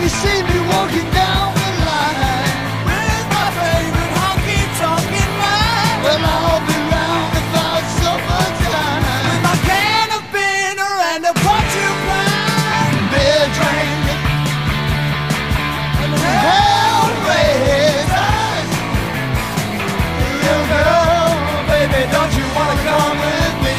you see me walking down the line, Where's my favorite honky-tonkin' man? well, I'll be round about summertime. My can of bitter and a. Beer and hellraisers. Little girl, baby, don't you wanna come with me?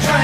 Tonight. Beer